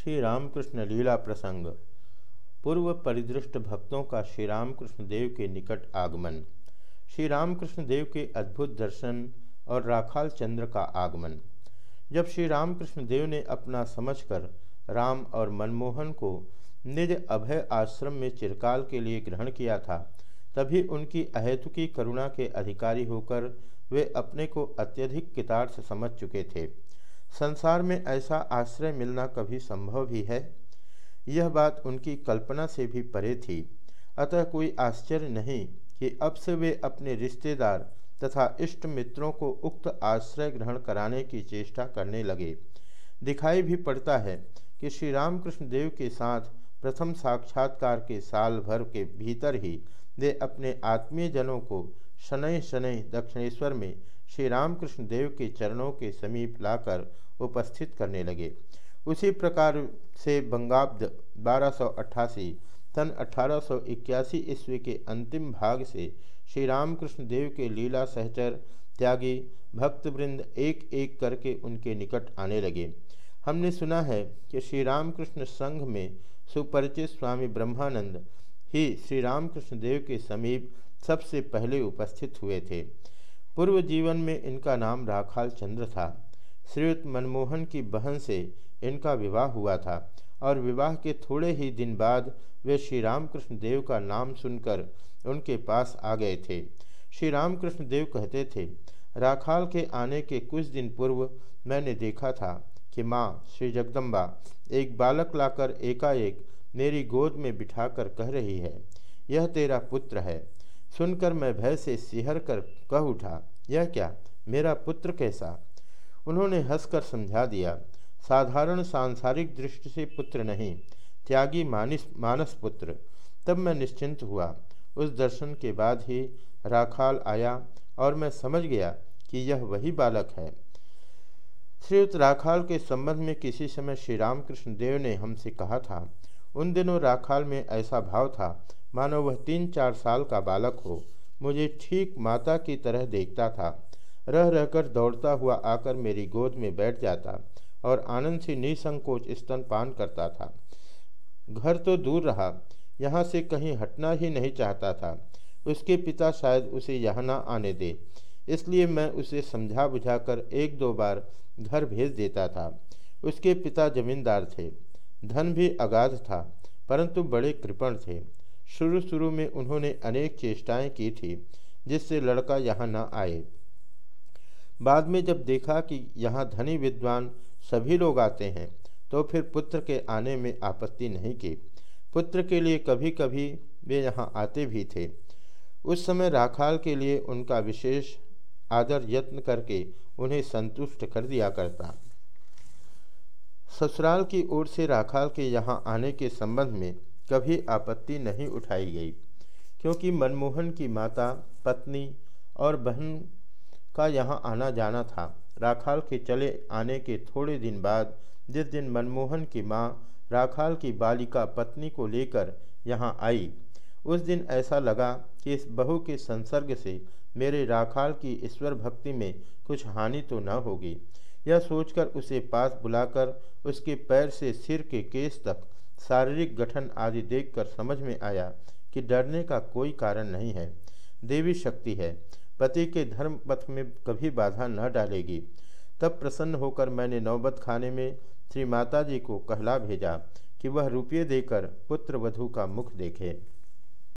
श्री रामकृष्ण लीला प्रसंग। पूर्व परिदृष्ट भक्तों का श्री रामकृष्ण देव के निकट आगमन। श्री रामकृष्ण देव के अद्भुत दर्शन और राखाल चंद्र का आगमन। जब श्री रामकृष्ण देव ने अपना समझकर राम और मनमोहन को निज अभय आश्रम में चिरकाल के लिए ग्रहण किया था, तभी उनकी अहेतुकी करुणा के अधिकारी होकर वे अपने को अत्यधिक कितार्थ समझ चुके थे। संसार में ऐसा आश्रय मिलना कभी संभव भी है? यह बात उनकी कल्पना से भी परे थी। अतः कोई आश्चर्य नहीं कि अब से वे अपने रिश्तेदार तथा इष्ट मित्रों को उक्त आश्रय ग्रहण कराने की चेष्टा करने लगे। दिखाई भी पड़ता है कि श्री रामकृष्ण देव के साथ प्रथम साक्षात्कार के साल भर के भीतर ही वे अपने आत्मीयजनों को शनय शनय दक्षिणेश्वर में श्री रामकृष्ण देव के चरणों के समीप लाकर उपस्थित करने लगे। उसी प्रकार से बंगाब्द बारह सन अठारह ईस्वी के अंतिम भाग से श्री रामकृष्ण देव के लीला सहचर त्यागी भक्तवृंद एक एक करके उनके निकट आने लगे। हमने सुना है कि श्री रामकृष्ण संघ में सुपरिचित स्वामी ब्रह्मानंद ही श्री रामकृष्ण देव के समीप सबसे पहले उपस्थित हुए थे। पूर्व जीवन में इनका नाम राखाल चंद्र था। श्रीयुक्त मनमोहन की बहन से इनका विवाह हुआ था और विवाह के थोड़े ही दिन बाद वे श्री रामकृष्ण देव का नाम सुनकर उनके पास आ गए थे। श्री रामकृष्ण देव कहते थे, राखाल के आने के कुछ दिन पूर्व मैंने देखा था कि माँ श्री जगदम्बा एक बालक लाकर एकाएक मेरी गोद में बिठाकर कह रही है, यह तेरा पुत्र है। सुनकर मैं भय से सिहर कर कह उठा, यह क्या? मेरा पुत्र कैसा? उन्होंने हंसकर समझा दिया, साधारण सांसारिक दृष्टि से पुत्र नहीं, त्यागी मानिस, मानस पुत्र। तब मैं निश्चिंत हुआ। उस दर्शन के बाद ही राखाल आया और मैं समझ गया कि यह वही बालक है। श्रीयुक्त राखाल के संबंध में किसी समय श्री रामकृष्ण देव ने हमसे कहा था, उन दिनों राखाल में ऐसा भाव था मानो वह तीन चार साल का बालक हो। मुझे ठीक माता की तरह देखता था। रह रहकर दौड़ता हुआ आकर मेरी गोद में बैठ जाता और आनंद से निसंकोच स्तनपान करता था। घर तो दूर रहा, यहाँ से कहीं हटना ही नहीं चाहता था। उसके पिता शायद उसे यहाँ ना आने दे, इसलिए मैं उसे समझा बुझाकर एक दो बार घर भेज देता था। उसके पिता जमींदार थे, धन भी अगाध था, परंतु बड़े कृपण थे। शुरू शुरू में उन्होंने अनेक चेष्टाएँ की थी, जिससे लड़का यहाँ न आए। बाद में जब देखा कि यहाँ धनी विद्वान सभी लोग आते हैं तो फिर पुत्र के आने में आपत्ति नहीं की। पुत्र के लिए कभी कभी वे यहाँ आते भी थे। उस समय राखाल के लिए उनका विशेष आदर यत्न करके उन्हें संतुष्ट कर दिया करता। ससुराल की ओर से राखाल के यहाँ आने के संबंध में कभी आपत्ति नहीं उठाई गई, क्योंकि मनमोहन की माता, पत्नी और बहन का यहाँ आना जाना था। राखाल के चले आने के थोड़े दिन बाद, जिस दिन मनमोहन की माँ राखाल की बालिका, पत्नी को लेकर यहाँ आई, उस दिन ऐसा लगा कि इस बहू के संसर्ग से मेरे राखाल की ईश्वर भक्ति में कुछ हानि तो न होगी। यह सोचकर उसे पास बुलाकर उसके पैर से सिर के केस तक शारीरिक गठन आदि देखकर समझ में आया कि डरने का कोई कारण नहीं है। देवी शक्ति है। पति के धर्म पथ में कभी बाधा न डालेगी। तब प्रसन्न होकर मैंने नौबत खाने में श्री माता जी को कहला भेजा कि वह रुपये देकर पुत्र वधु का मुख देखे।